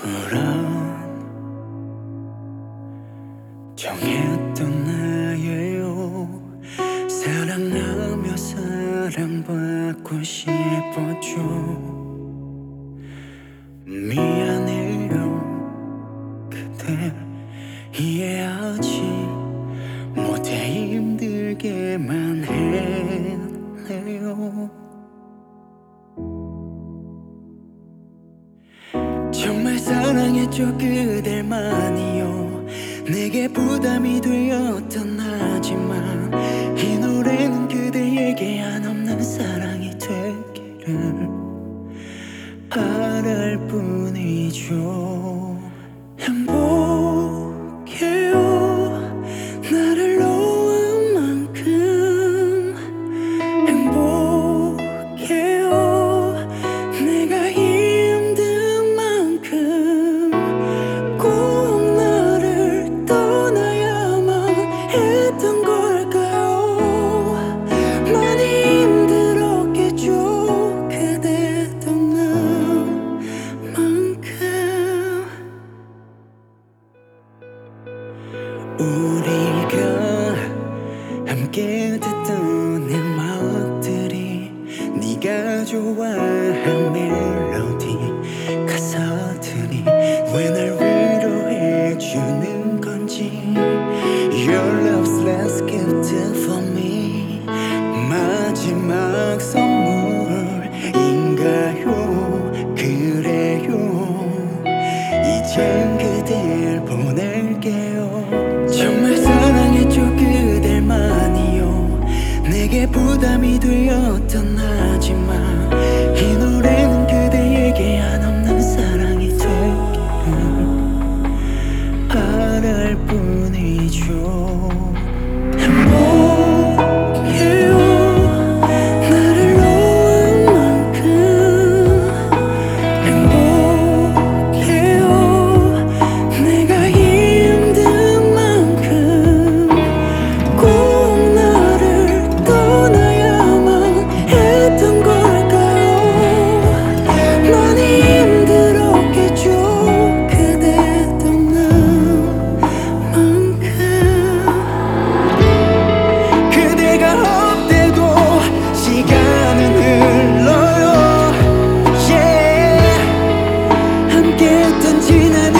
그런 정했던 나예요. 사랑하며 사랑받고 싶었죠 미안해요. 그대 이해하지 못해 힘들게만 했네요 사랑했죠 그댈만이요. 내게 부담이 되었던 하지만 이 노래는 그대에게 한없는 사랑이 되기를 바랄 뿐이죠. 행복해요. 나를 우리가 함께 듣던 음악들이 네가 좋아한 멜로디 가사들이 왜 날 위로해 주는 건지 Your love's last gift for me. 마지막 선물인가요? 그래요. 이젠 그댈 보낼게요 내게 부담이 되었던 하지만 이 노래는 어떻게 던지는